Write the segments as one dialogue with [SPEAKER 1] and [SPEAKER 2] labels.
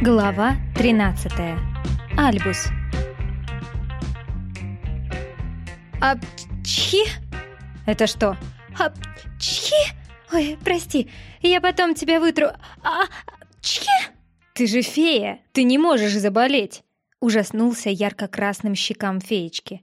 [SPEAKER 1] Глава 13. Альбус.
[SPEAKER 2] Апчхи?
[SPEAKER 1] Это что?
[SPEAKER 2] Апчхи? Ой, прости, я потом тебя вытру. А, чхи?
[SPEAKER 1] Ты же фея, ты не можешь заболеть. Ужаснулся ярко-красным щекам феечки.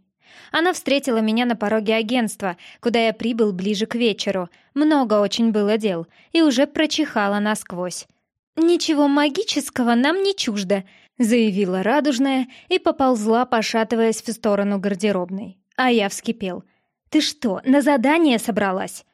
[SPEAKER 1] Она встретила меня на пороге агентства, куда я прибыл ближе к вечеру. Много очень было дел, и уже прочихала насквозь. «Ничего магического нам не чуждо», — заявила радужная и поползла, пошатываясь в сторону гардеробной. А я вскипел. «Ты что, на задание собралась?»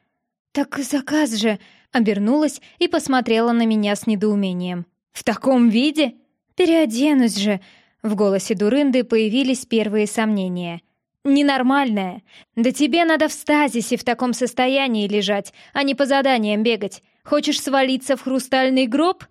[SPEAKER 1] «Так заказ же!» — обернулась и посмотрела на меня с недоумением. «В таком виде?» «Переоденусь же!» В голосе Дурынды появились первые сомнения. «Ненормальная! Да тебе надо в стазисе в таком состоянии лежать, а не по заданиям бегать. Хочешь свалиться в хрустальный гроб?»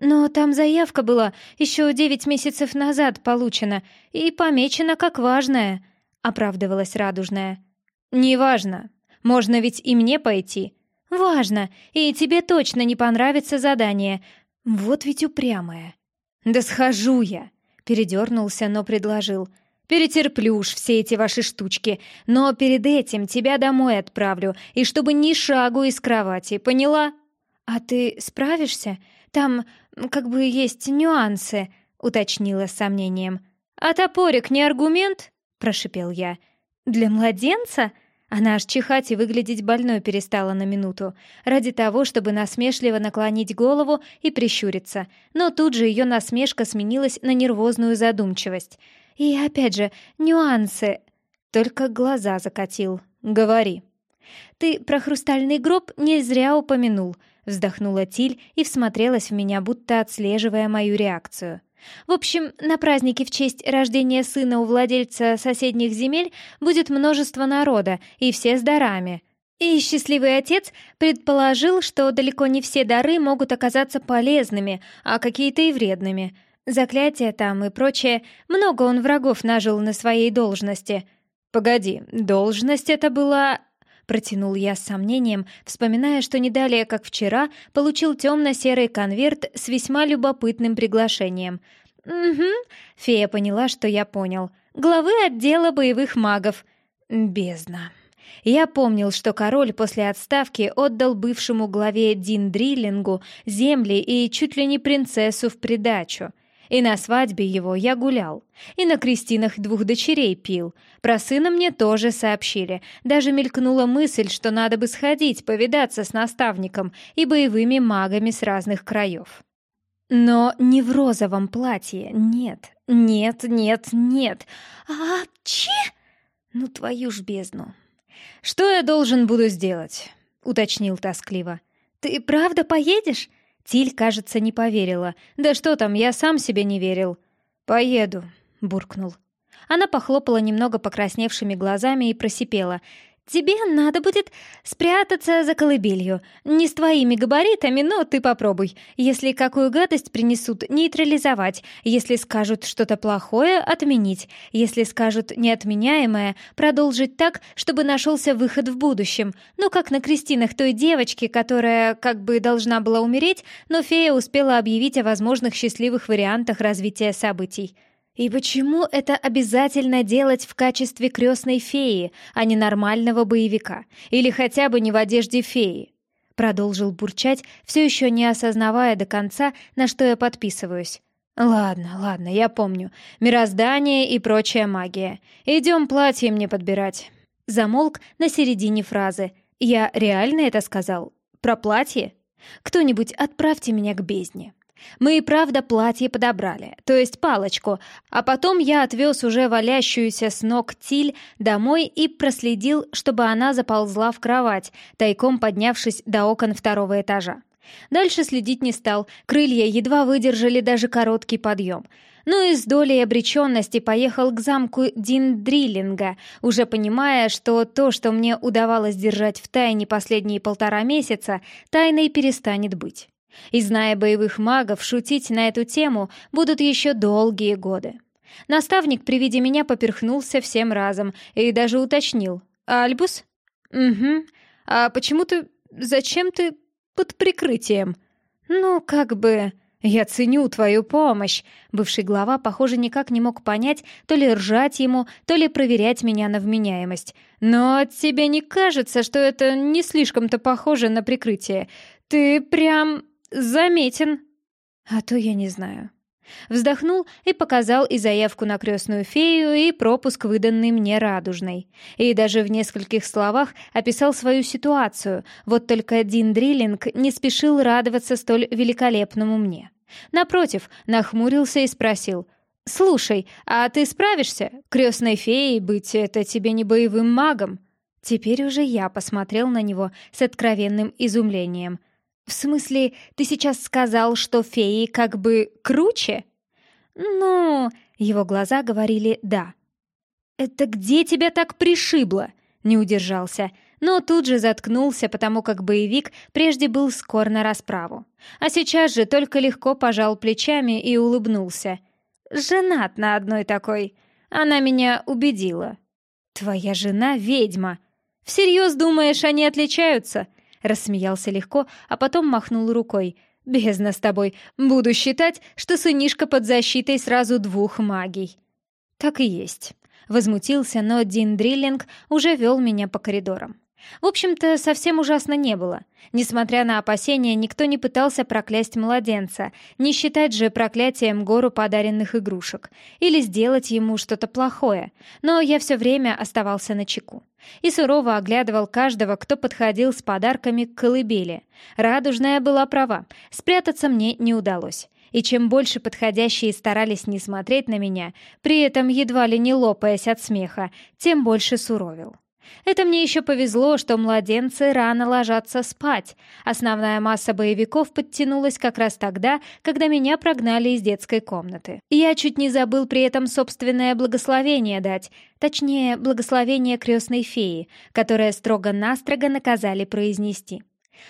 [SPEAKER 1] «Но там заявка была еще девять месяцев назад получена и помечена как важная», — оправдывалась Радужная. «Неважно. Можно ведь и мне пойти». «Важно, и тебе точно не понравится задание. Вот ведь упрямая». «Да схожу я», — передернулся, но предложил. «Перетерплю уж все эти ваши штучки, но перед этим тебя домой отправлю, и чтобы ни шагу из кровати, поняла?» «А ты справишься? Там как бы есть нюансы», — уточнила с сомнением. «А топорик не аргумент?» — прошипел я. «Для младенца?» Она аж чихать и выглядеть больной перестала на минуту, ради того, чтобы насмешливо наклонить голову и прищуриться, но тут же ее насмешка сменилась на нервозную задумчивость. И опять же, нюансы. Только глаза закатил. «Говори». «Ты про хрустальный гроб не зря упомянул», Вздохнула Тиль и всмотрелась в меня, будто отслеживая мою реакцию. В общем, на празднике в честь рождения сына у владельца соседних земель будет множество народа, и все с дарами. И счастливый отец предположил, что далеко не все дары могут оказаться полезными, а какие-то и вредными. Заклятия там и прочее, много он врагов нажил на своей должности. Погоди, должность это была Протянул я с сомнением, вспоминая, что не далее, как вчера, получил темно-серый конверт с весьма любопытным приглашением. «Угу», — фея поняла, что я понял. «Главы отдела боевых магов». «Бездна». Я помнил, что король после отставки отдал бывшему главе Дин Дриллингу земли и чуть ли не принцессу в придачу. И на свадьбе его я гулял. И на крестинах двух дочерей пил. Про сына мне тоже сообщили. Даже мелькнула мысль, что надо бы сходить, повидаться с наставником и боевыми магами с разных краев. Но не в розовом платье, нет, нет, нет, нет. А че? Ну твою ж бездну. Что я должен буду сделать? Уточнил тоскливо. Ты правда поедешь? Тиль, кажется, не поверила. «Да что там, я сам себе не верил». «Поеду», — буркнул. Она похлопала немного покрасневшими глазами и просипела. Тебе надо будет спрятаться за колыбелью. Не с твоими габаритами, но ты попробуй. Если какую гадость принесут, нейтрализовать. Если скажут что-то плохое, отменить. Если скажут неотменяемое, продолжить так, чтобы нашелся выход в будущем. Ну, как на крестинах той девочки, которая как бы должна была умереть, но фея успела объявить о возможных счастливых вариантах развития событий. И почему это обязательно делать в качестве крестной феи, а не нормального боевика? Или хотя бы не в одежде феи? Продолжил бурчать, все еще не осознавая до конца, на что я подписываюсь. «Ладно, ладно, я помню. Мироздание и прочая магия. Идем платье мне подбирать». Замолк на середине фразы. «Я реально это сказал? Про платье? Кто-нибудь отправьте меня к бездне». Мы и правда платье подобрали, то есть палочку, а потом я отвез уже валящуюся с ног Тиль домой и проследил, чтобы она заползла в кровать, тайком поднявшись до окон второго этажа. Дальше следить не стал, крылья едва выдержали даже короткий подъем. Ну и с долей обреченности поехал к замку Диндриллинга, уже понимая, что то, что мне удавалось держать в тайне последние полтора месяца, тайной перестанет быть. И зная боевых магов, шутить на эту тему будут еще долгие годы. Наставник при виде меня поперхнулся всем разом и даже уточнил. «Альбус?» «Угу. А почему ты... Зачем ты под прикрытием?» «Ну, как бы...» «Я ценю твою помощь!» Бывший глава, похоже, никак не мог понять, то ли ржать ему, то ли проверять меня на вменяемость. «Но тебе не кажется, что это не слишком-то похоже на прикрытие? Ты прям заметен!» «А то я не знаю». Вздохнул и показал и заявку на крестную фею, и пропуск, выданный мне радужной. И даже в нескольких словах описал свою ситуацию, вот только Дин Дриллинг не спешил радоваться столь великолепному мне. Напротив, нахмурился и спросил, «Слушай, а ты справишься? Крестной феей быть — это тебе не боевым магом?» Теперь уже я посмотрел на него с откровенным изумлением — «В смысле, ты сейчас сказал, что феи как бы круче?» «Ну...» — его глаза говорили «да». «Это где тебя так пришибло?» — не удержался, но тут же заткнулся, потому как боевик прежде был скор на расправу. А сейчас же только легко пожал плечами и улыбнулся. «Женат на одной такой. Она меня убедила». «Твоя жена — ведьма. Всерьез думаешь, они отличаются?» Рассмеялся легко, а потом махнул рукой. «Бездна с тобой. Буду считать, что сынишка под защитой сразу двух магий». «Так и есть». Возмутился, но Дин Дриллинг уже вел меня по коридорам. В общем-то, совсем ужасно не было. Несмотря на опасения, никто не пытался проклясть младенца, не считать же проклятием гору подаренных игрушек, или сделать ему что-то плохое, но я все время оставался на чеку. И сурово оглядывал каждого, кто подходил с подарками к колыбели. Радужная была права, спрятаться мне не удалось. И чем больше подходящие старались не смотреть на меня, при этом едва ли не лопаясь от смеха, тем больше суровил. Это мне еще повезло, что младенцы рано ложатся спать. Основная масса боевиков подтянулась как раз тогда, когда меня прогнали из детской комнаты. Я чуть не забыл при этом собственное благословение дать, точнее, благословение крестной феи, которое строго-настрого наказали произнести.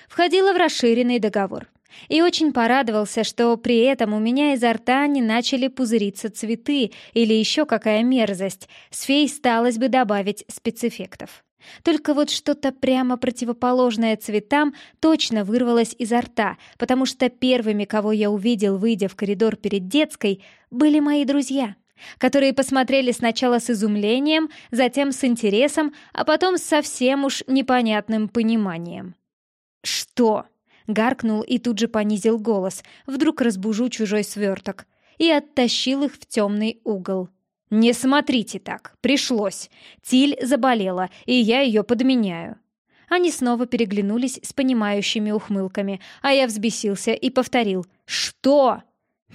[SPEAKER 1] Входила в расширенный договор. И очень порадовался, что при этом у меня изо рта не начали пузыриться цветы или еще какая мерзость. С фей сталось бы добавить спецэффектов. Только вот что-то прямо противоположное цветам точно вырвалось изо рта, потому что первыми, кого я увидел, выйдя в коридор перед детской, были мои друзья, которые посмотрели сначала с изумлением, затем с интересом, а потом с совсем уж непонятным пониманием. «Что?» Гаркнул и тут же понизил голос, вдруг разбужу чужой сверток, и оттащил их в темный угол. «Не смотрите так, пришлось. Тиль заболела, и я ее подменяю». Они снова переглянулись с понимающими ухмылками, а я взбесился и повторил «Что?»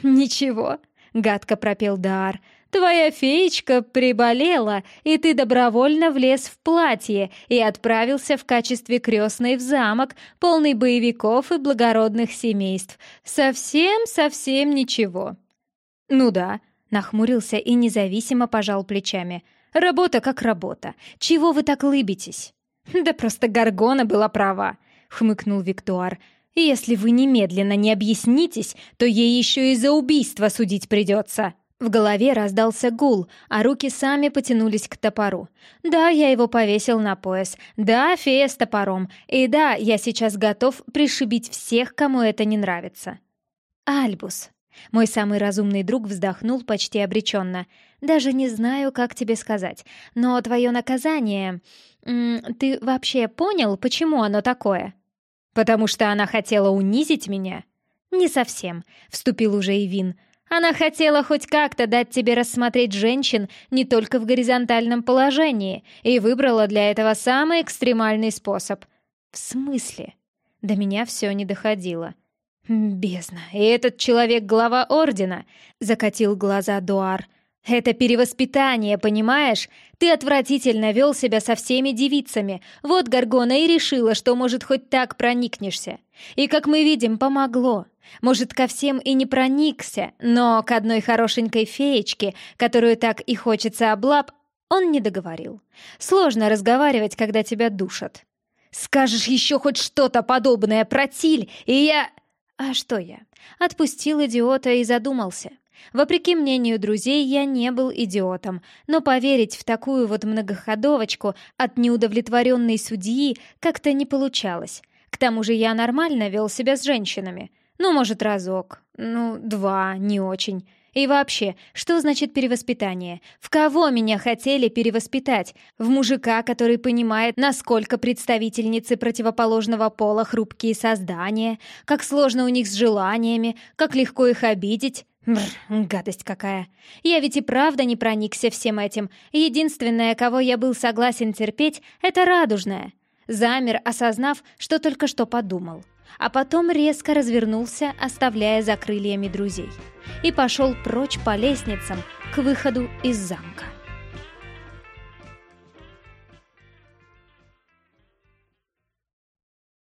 [SPEAKER 1] «Ничего», — гадко пропел Дар. Твоя феечка приболела, и ты добровольно влез в платье и отправился в качестве крестной в замок, полный боевиков и благородных семейств. Совсем-совсем ничего». «Ну да», — нахмурился и независимо пожал плечами. «Работа как работа. Чего вы так лыбитесь?» «Да просто Гаргона была права», — хмыкнул Виктуар. «Если вы немедленно не объяснитесь, то ей еще и за убийство судить придется». В голове раздался гул, а руки сами потянулись к топору. Да, я его повесил на пояс. Да, фея с топором. И да, я сейчас готов пришибить всех, кому это не нравится. Альбус. Мой самый разумный друг вздохнул почти обреченно. Даже не знаю, как тебе сказать. Но твое наказание... Ты вообще понял, почему оно такое? Потому что она хотела унизить меня? Не совсем, вступил уже Ивин. Она хотела хоть как-то дать тебе рассмотреть женщин не только в горизонтальном положении и выбрала для этого самый экстремальный способ. В смысле? До меня все не доходило. «Бездна, и этот человек глава Ордена!» — закатил глаза Дуар. «Это перевоспитание, понимаешь? Ты отвратительно вел себя со всеми девицами. Вот Гаргона и решила, что, может, хоть так проникнешься. И, как мы видим, помогло. Может, ко всем и не проникся, но к одной хорошенькой феечке, которую так и хочется облап, он не договорил. Сложно разговаривать, когда тебя душат. «Скажешь еще хоть что-то подобное про Тиль, и я...» А что я? Отпустил идиота и задумался. Вопреки мнению друзей, я не был идиотом, но поверить в такую вот многоходовочку от неудовлетворенной судьи как-то не получалось. К тому же я нормально вел себя с женщинами. Ну, может, разок. Ну, два, не очень. И вообще, что значит перевоспитание? В кого меня хотели перевоспитать? В мужика, который понимает, насколько представительницы противоположного пола хрупкие создания, как сложно у них с желаниями, как легко их обидеть? Бррр, гадость какая. Я ведь и правда не проникся всем этим. Единственное, кого я был согласен терпеть, это радужная. Замер, осознав, что только что подумал а потом резко развернулся, оставляя за крыльями друзей, и пошел прочь по лестницам к выходу из замка.